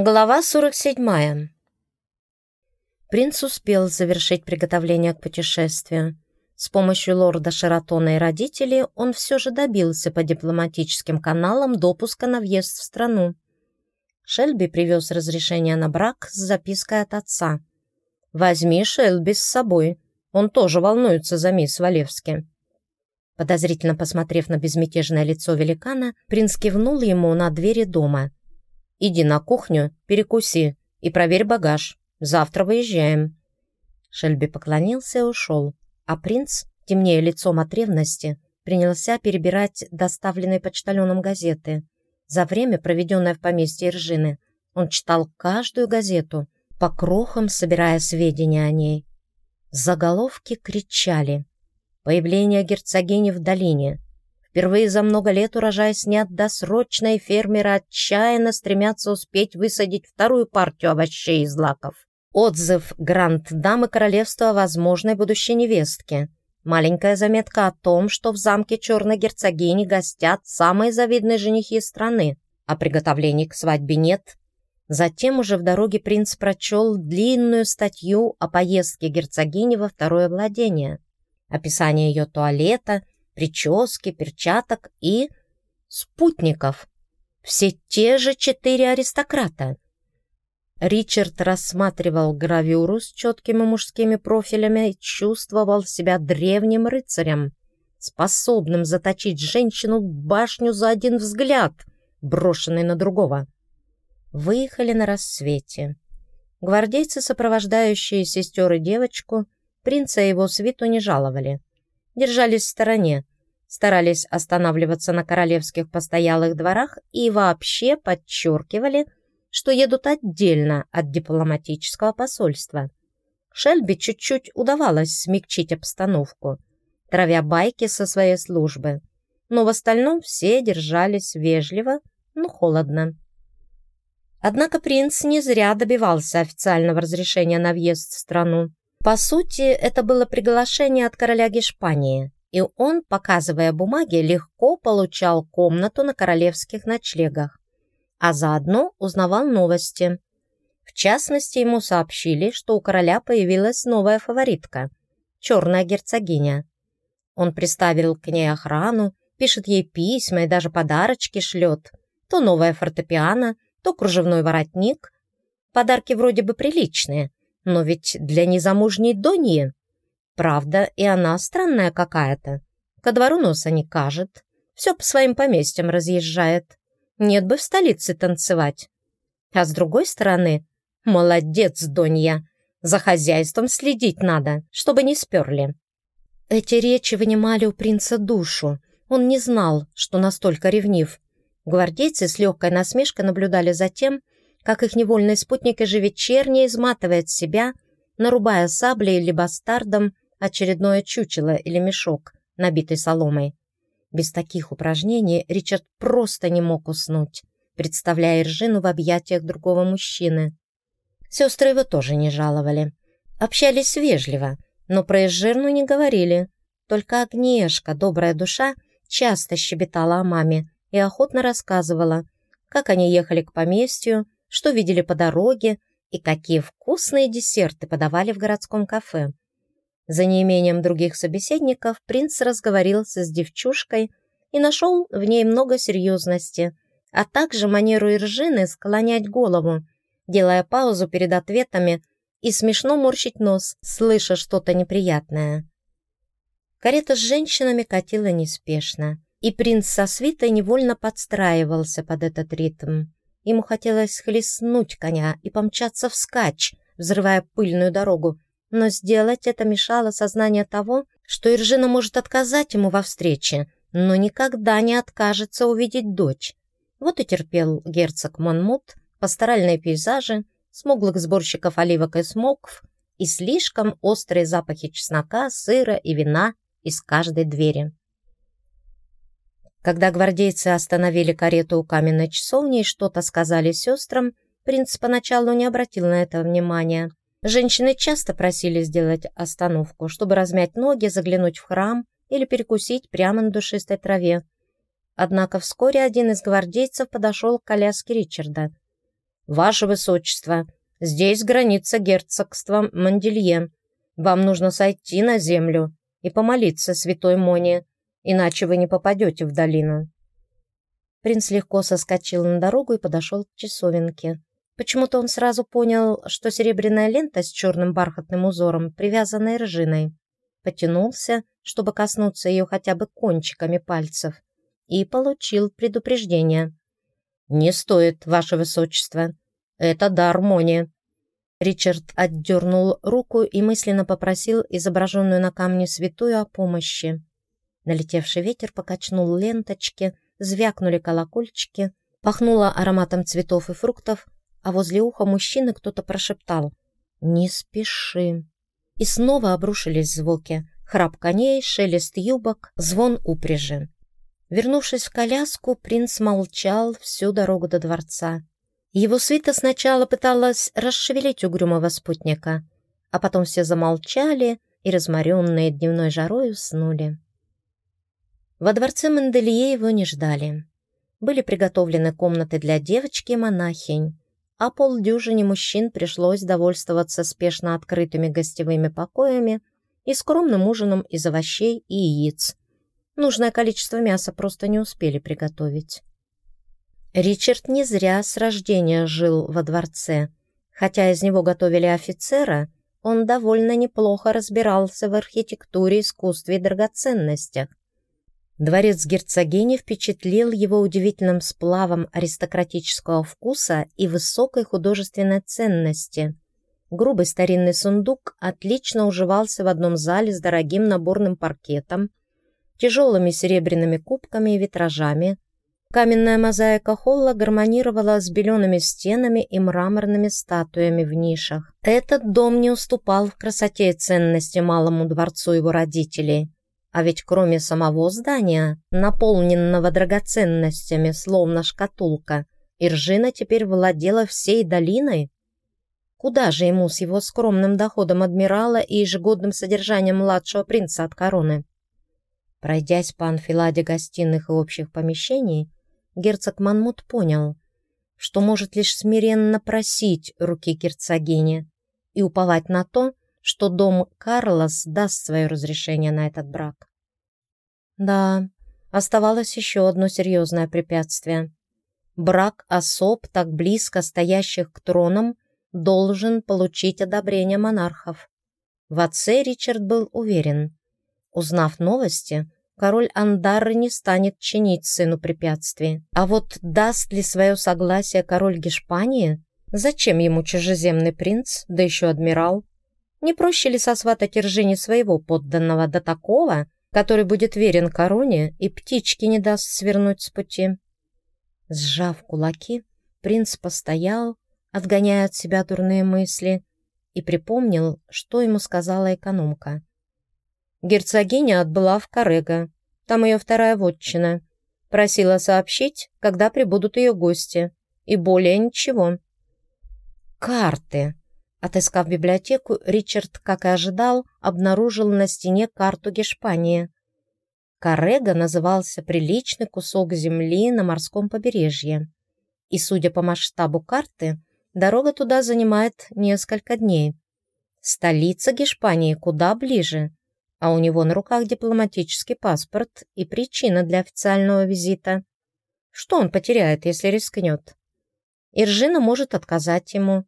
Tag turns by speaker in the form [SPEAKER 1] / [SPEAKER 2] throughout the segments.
[SPEAKER 1] Глава 47. Принц успел завершить приготовление к путешествию. С помощью лорда Шератона и родителей он все же добился по дипломатическим каналам допуска на въезд в страну. Шельби привез разрешение на брак с запиской от отца. «Возьми Шельби с собой, он тоже волнуется за мисс Валевски». Подозрительно посмотрев на безмятежное лицо великана, принц кивнул ему на двери дома – Иди на кухню, перекуси и проверь багаж. Завтра выезжаем». Шельби поклонился и ушел, а принц, темнее лицом от ревности, принялся перебирать доставленные почтальоном газеты. За время, проведенное в поместье Иржины, он читал каждую газету, по крохам собирая сведения о ней. Заголовки кричали «Появление герцогини в долине», Впервые за много лет урожай снят досрочно, и фермеры отчаянно стремятся успеть высадить вторую партию овощей из злаков. Отзыв гранд-дамы королевства о возможной будущей невестке. Маленькая заметка о том, что в замке черной герцогини гостят самые завидные женихи страны, а приготовлений к свадьбе нет. Затем уже в дороге принц прочел длинную статью о поездке герцогини во второе владение. Описание ее туалета – прически, перчаток и спутников. Все те же четыре аристократа. Ричард рассматривал гравюру с четкими мужскими профилями и чувствовал себя древним рыцарем, способным заточить женщину в башню за один взгляд, брошенный на другого. Выехали на рассвете. Гвардейцы, сопровождающие сестер и девочку, принца и его свиту не жаловали держались в стороне, старались останавливаться на королевских постоялых дворах и вообще подчеркивали, что едут отдельно от дипломатического посольства. Шельби чуть-чуть удавалось смягчить обстановку, травя байки со своей службы, но в остальном все держались вежливо, но холодно. Однако принц не зря добивался официального разрешения на въезд в страну. По сути, это было приглашение от короля Гешпании, и он, показывая бумаги, легко получал комнату на королевских ночлегах, а заодно узнавал новости. В частности, ему сообщили, что у короля появилась новая фаворитка – черная герцогиня. Он приставил к ней охрану, пишет ей письма и даже подарочки шлет. То новая фортепиано, то кружевной воротник. Подарки вроде бы приличные – но ведь для незамужней Доньи. Правда, и она странная какая-то. Ко двору носа не кажет. Все по своим поместьям разъезжает. Нет бы в столице танцевать. А с другой стороны, молодец, Донья. За хозяйством следить надо, чтобы не сперли. Эти речи вынимали у принца душу. Он не знал, что настолько ревнив. Гвардейцы с легкой насмешкой наблюдали за тем, как их невольный спутник ежевечерне изматывает себя, нарубая саблей или бастардом очередное чучело или мешок, набитый соломой. Без таких упражнений Ричард просто не мог уснуть, представляя Иржину в объятиях другого мужчины. Сестры его тоже не жаловали. Общались вежливо, но про Иржину не говорили. Только Агнешка, добрая душа, часто щебетала о маме и охотно рассказывала, как они ехали к поместью, что видели по дороге и какие вкусные десерты подавали в городском кафе. За неимением других собеседников принц разговорился с девчушкой и нашел в ней много серьезности, а также манеру Иржины склонять голову, делая паузу перед ответами и смешно морщить нос, слыша что-то неприятное. Карета с женщинами катила неспешно, и принц со свитой невольно подстраивался под этот ритм. Ему хотелось хлестнуть коня и помчаться вскачь, взрывая пыльную дорогу, но сделать это мешало сознание того, что Иржина может отказать ему во встрече, но никогда не откажется увидеть дочь. Вот и терпел герцог Монмут пасторальные пейзажи, смуглых сборщиков оливок и смокв и слишком острые запахи чеснока, сыра и вина из каждой двери. Когда гвардейцы остановили карету у каменной часовни и что-то сказали сестрам, принц поначалу не обратил на это внимания. Женщины часто просили сделать остановку, чтобы размять ноги, заглянуть в храм или перекусить прямо на душистой траве. Однако вскоре один из гвардейцев подошел к коляске Ричарда. «Ваше Высочество, здесь граница герцогства Манделье. Вам нужно сойти на землю и помолиться святой Моне, иначе вы не попадете в долину». Принц легко соскочил на дорогу и подошел к часовенке. Почему-то он сразу понял, что серебряная лента с черным бархатным узором, привязанной ржиной. Потянулся, чтобы коснуться ее хотя бы кончиками пальцев, и получил предупреждение. «Не стоит, ваше высочество. Это дар Мони». Ричард отдернул руку и мысленно попросил изображенную на камне святую о помощи. Налетевший ветер покачнул ленточки, звякнули колокольчики, пахнуло ароматом цветов и фруктов, а возле уха мужчины кто-то прошептал «Не спеши». И снова обрушились звуки. Храп коней, шелест юбок, звон упряжи. Вернувшись в коляску, принц молчал всю дорогу до дворца. Его свита сначала пыталась расшевелить угрюмого спутника, а потом все замолчали и, разморенные дневной жарой, уснули. Во дворце Манделье его не ждали. Были приготовлены комнаты для девочки и монахинь, а полдюжине мужчин пришлось довольствоваться спешно открытыми гостевыми покоями и скромным ужином из овощей и яиц. Нужное количество мяса просто не успели приготовить. Ричард не зря с рождения жил во дворце. Хотя из него готовили офицера, он довольно неплохо разбирался в архитектуре, искусстве и драгоценностях. Дворец герцогини впечатлил его удивительным сплавом аристократического вкуса и высокой художественной ценности. Грубый старинный сундук отлично уживался в одном зале с дорогим наборным паркетом, тяжелыми серебряными кубками и витражами. Каменная мозаика холла гармонировала с белеными стенами и мраморными статуями в нишах. Этот дом не уступал в красоте и ценности малому дворцу его родителей – а ведь кроме самого здания, наполненного драгоценностями, словно шкатулка, Иржина теперь владела всей долиной. Куда же ему с его скромным доходом адмирала и ежегодным содержанием младшего принца от короны? Пройдясь по анфиладе гостиных и общих помещений, герцог Манмут понял, что может лишь смиренно просить руки герцогини и уповать на то, что дом Карлос даст свое разрешение на этот брак. Да, оставалось еще одно серьезное препятствие. Брак особ, так близко стоящих к тронам, должен получить одобрение монархов. В отце Ричард был уверен. Узнав новости, король Андары не станет чинить сыну препятствий. А вот даст ли свое согласие король Гешпании? Зачем ему чужеземный принц, да еще адмирал? Не проще ли сосватать Ржине своего подданного до такого, который будет верен короне и птички не даст свернуть с пути? Сжав кулаки, принц постоял, отгоняя от себя дурные мысли, и припомнил, что ему сказала экономка. Герцогиня отбыла в Карего, там ее вторая вотчина. Просила сообщить, когда прибудут ее гости, и более ничего. «Карты!» Отыскав библиотеку, Ричард, как и ожидал, обнаружил на стене карту Гешпании. Карега назывался приличный кусок земли на морском побережье. И, судя по масштабу карты, дорога туда занимает несколько дней. Столица Гешпании куда ближе, а у него на руках дипломатический паспорт и причина для официального визита. Что он потеряет, если рискнет? Иржина может отказать ему,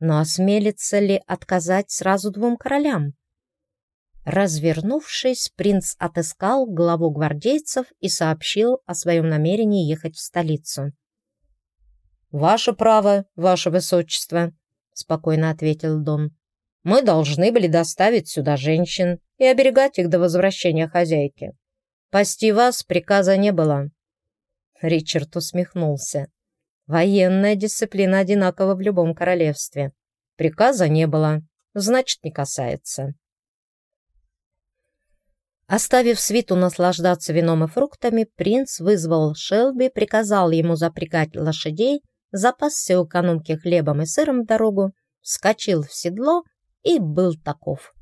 [SPEAKER 1] но осмелится ли отказать сразу двум королям? Развернувшись, принц отыскал главу гвардейцев и сообщил о своем намерении ехать в столицу. «Ваше право, ваше высочество», — спокойно ответил Дон. «Мы должны были доставить сюда женщин и оберегать их до возвращения хозяйки. Пасти вас приказа не было». Ричард усмехнулся. Военная дисциплина одинакова в любом королевстве. Приказа не было, значит, не касается. Оставив свиту наслаждаться вином и фруктами, принц вызвал Шелби, приказал ему запрягать лошадей, запасся у экономки хлебом и сыром в дорогу, вскочил в седло и был таков.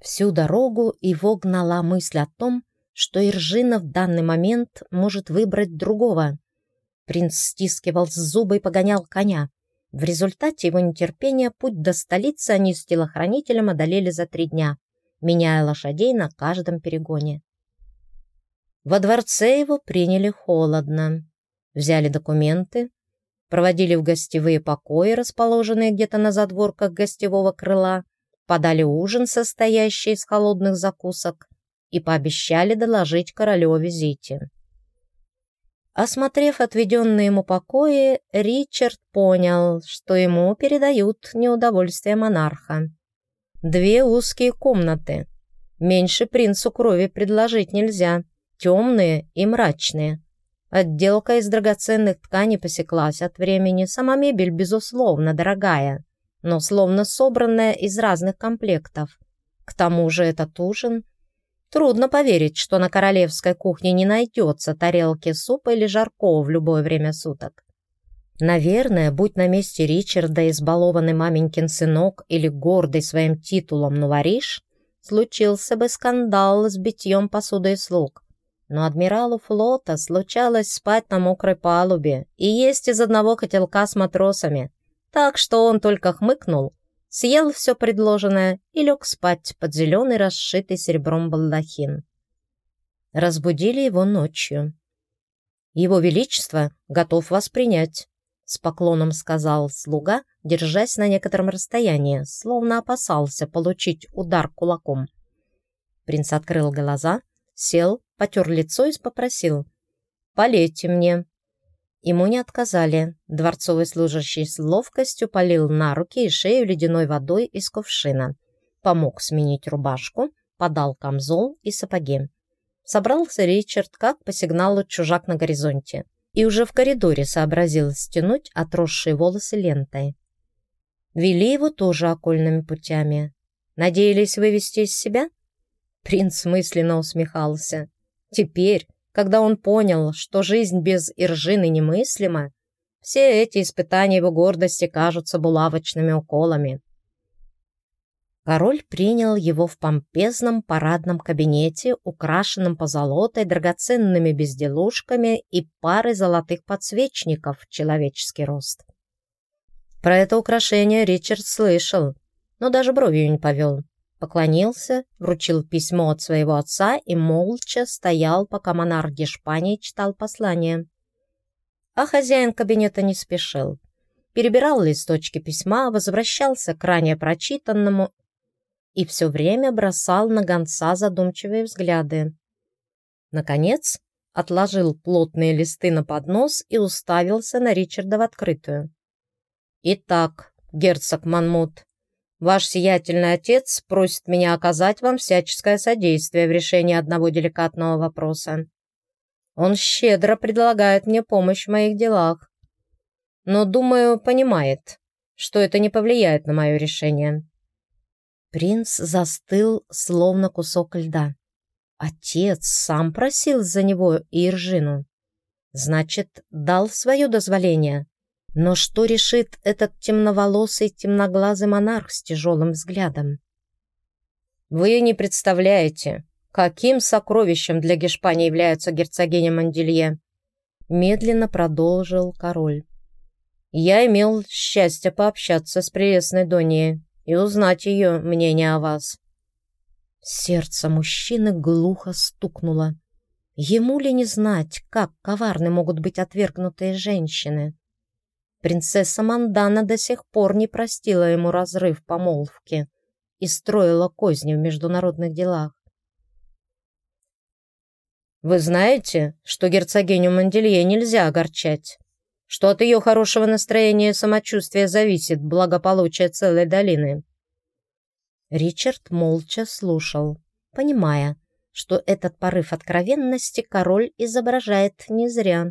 [SPEAKER 1] Всю дорогу его гнала мысль о том, что Иржина в данный момент может выбрать другого, Принц стискивал зубы и погонял коня. В результате его нетерпения путь до столицы они с телохранителем одолели за три дня, меняя лошадей на каждом перегоне. Во дворце его приняли холодно. Взяли документы, проводили в гостевые покои, расположенные где-то на задворках гостевого крыла, подали ужин, состоящий из холодных закусок, и пообещали доложить королю о визите. Осмотрев отведенные ему покои, Ричард понял, что ему передают неудовольствие монарха. Две узкие комнаты. Меньше принцу крови предложить нельзя. Темные и мрачные. Отделка из драгоценных тканей посеклась от времени. Сама мебель, безусловно, дорогая, но словно собранная из разных комплектов. К тому же этот ужин Трудно поверить, что на королевской кухне не найдется тарелки супа или жаркого в любое время суток. Наверное, будь на месте Ричарда избалованный маменькин сынок или гордый своим титулом новориш, случился бы скандал с битьем посуды и слуг. Но адмиралу флота случалось спать на мокрой палубе и есть из одного котелка с матросами, так что он только хмыкнул съел все предложенное и лег спать под зеленый расшитый серебром балдахин. Разбудили его ночью. «Его Величество готов вас принять», — с поклоном сказал слуга, держась на некотором расстоянии, словно опасался получить удар кулаком. Принц открыл глаза, сел, потер лицо и попросил «Полейте мне». Ему не отказали. Дворцовый служащий с ловкостью полил на руки и шею ледяной водой из кувшина. Помог сменить рубашку, подал камзол и сапоги. Собрался Ричард как по сигналу чужак на горизонте и уже в коридоре сообразил стянуть отросшие волосы лентой. Вели его тоже окольными путями. Надеялись вывести из себя? Принц мысленно усмехался. Теперь, когда он понял, что жизнь без Иржины немыслима, все эти испытания его гордости кажутся булавочными уколами. Король принял его в помпезном парадном кабинете, украшенном позолотой, драгоценными безделушками и парой золотых подсвечников человеческий рост. Про это украшение Ричард слышал, но даже бровью не повел поклонился, вручил письмо от своего отца и молча стоял, пока монарх Гешпании читал послание. А хозяин кабинета не спешил. Перебирал листочки письма, возвращался к ранее прочитанному и все время бросал на гонца задумчивые взгляды. Наконец, отложил плотные листы на поднос и уставился на Ричарда в открытую. «Итак, герцог Манмут, Ваш сиятельный отец просит меня оказать вам всяческое содействие в решении одного деликатного вопроса. Он щедро предлагает мне помощь в моих делах, но, думаю, понимает, что это не повлияет на мое решение». Принц застыл, словно кусок льда. Отец сам просил за него Иржину. Значит, дал свое дозволение. Но что решит этот темноволосый, темноглазый монарх с тяжелым взглядом? Вы не представляете, каким сокровищем для Гешпани является герцогиня Манделье. Медленно продолжил король. Я имел счастье пообщаться с прелестной Доньей и узнать ее мнение о вас. Сердце мужчины глухо стукнуло. Ему ли не знать, как коварны могут быть отвергнутые женщины? Принцесса Мандана до сих пор не простила ему разрыв помолвки и строила козни в международных делах. «Вы знаете, что герцогиню Манделье нельзя огорчать, что от ее хорошего настроения и самочувствия зависит благополучие целой долины?» Ричард молча слушал, понимая, что этот порыв откровенности король изображает не зря.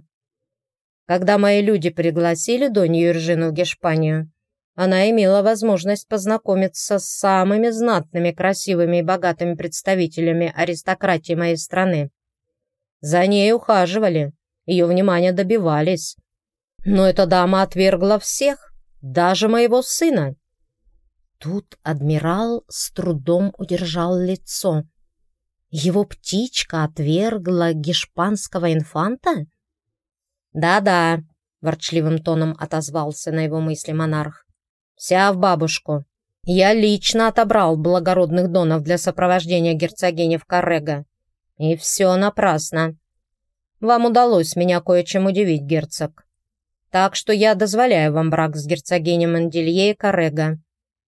[SPEAKER 1] Когда мои люди пригласили Донью Иржину в Гешпанию, она имела возможность познакомиться с самыми знатными, красивыми и богатыми представителями аристократии моей страны. За ней ухаживали, ее внимания добивались. Но эта дама отвергла всех, даже моего сына. Тут адмирал с трудом удержал лицо. Его птичка отвергла гешпанского инфанта? «Да-да», — ворчливым тоном отозвался на его мысли монарх. «Вся в бабушку. Я лично отобрал благородных донов для сопровождения герцогини в Каррега. И все напрасно. Вам удалось меня кое-чем удивить, герцог. Так что я дозволяю вам брак с герцогиней Манделье и Каррега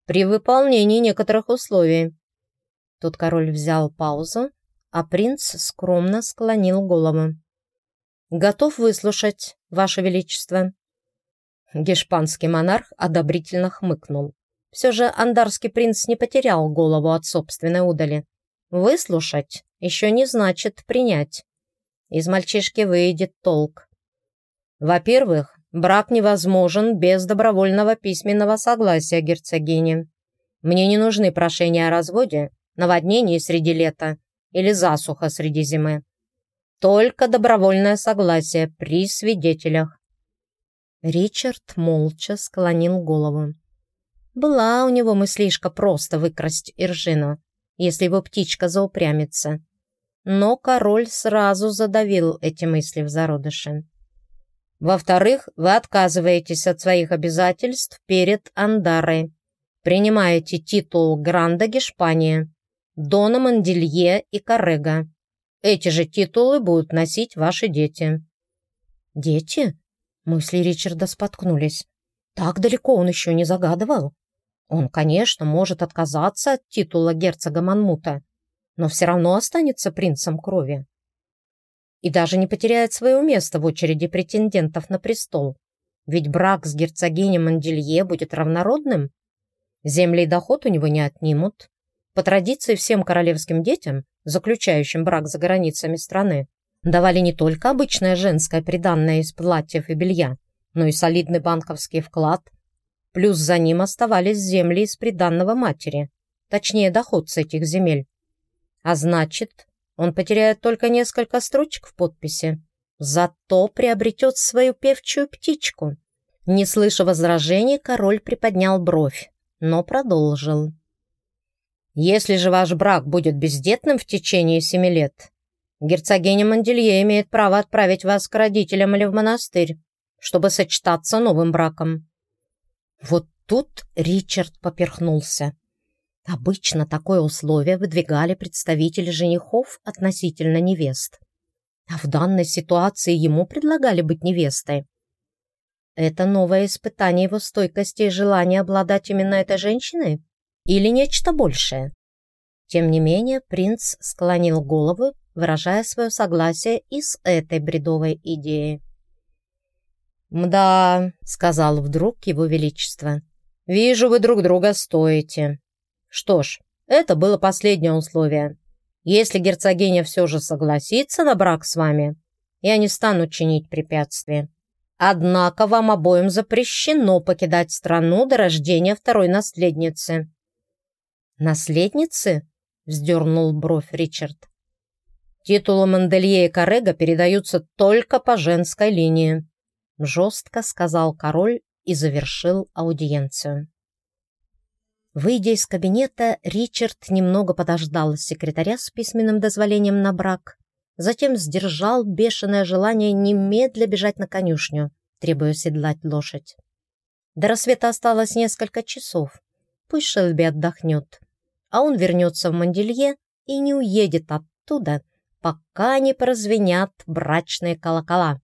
[SPEAKER 1] при выполнении некоторых условий». Тут король взял паузу, а принц скромно склонил голову. «Готов выслушать, Ваше Величество». Гешпанский монарх одобрительно хмыкнул. Все же андарский принц не потерял голову от собственной удали. Выслушать еще не значит принять. Из мальчишки выйдет толк. Во-первых, брак невозможен без добровольного письменного согласия герцогини. Мне не нужны прошения о разводе, наводнении среди лета или засуха среди зимы. Только добровольное согласие при свидетелях. Ричард молча склонил голову. Была у него мыслишка просто выкрасть Иржину, если его птичка заупрямится. Но король сразу задавил эти мысли в зародыше. Во-вторых, вы отказываетесь от своих обязательств перед Андарой. Принимаете титул Гранда Гешпания, Дона Манделье и Карега. Эти же титулы будут носить ваши дети». «Дети?» Мысли Ричарда споткнулись. Так далеко он еще не загадывал. Он, конечно, может отказаться от титула герцога Манмута, но все равно останется принцем крови. И даже не потеряет свое место в очереди претендентов на престол. Ведь брак с герцогиней Манделье будет равнородным. Земли и доход у него не отнимут. По традиции всем королевским детям заключающим брак за границами страны, давали не только обычное женское приданное из платьев и белья, но и солидный банковский вклад, плюс за ним оставались земли из приданного матери, точнее доход с этих земель. А значит, он потеряет только несколько строчек в подписи, зато приобретет свою певчую птичку. Не слыша возражений, король приподнял бровь, но продолжил. Если же ваш брак будет бездетным в течение семи лет, герцогиня Манделье имеет право отправить вас к родителям или в монастырь, чтобы сочетаться новым браком». Вот тут Ричард поперхнулся. Обычно такое условие выдвигали представители женихов относительно невест. А в данной ситуации ему предлагали быть невестой. Это новое испытание его стойкости и желания обладать именно этой женщиной? Или нечто большее. Тем не менее, принц склонил голову, выражая свое согласие и с этой бредовой идеей. «Мда», — сказал вдруг его величество, — «вижу, вы друг друга стоите. Что ж, это было последнее условие. Если герцогиня все же согласится на брак с вами, я не стану чинить препятствия. Однако вам обоим запрещено покидать страну до рождения второй наследницы. «Наследницы?» — вздернул бровь Ричард. «Титулы Манделье и Карега передаются только по женской линии», — жестко сказал король и завершил аудиенцию. Выйдя из кабинета, Ричард немного подождал секретаря с письменным дозволением на брак, затем сдержал бешеное желание немедля бежать на конюшню, требуя седлать лошадь. До рассвета осталось несколько часов. Пусть Шелби отдохнет а он вернется в Манделье и не уедет оттуда, пока не прозвенят брачные колокола.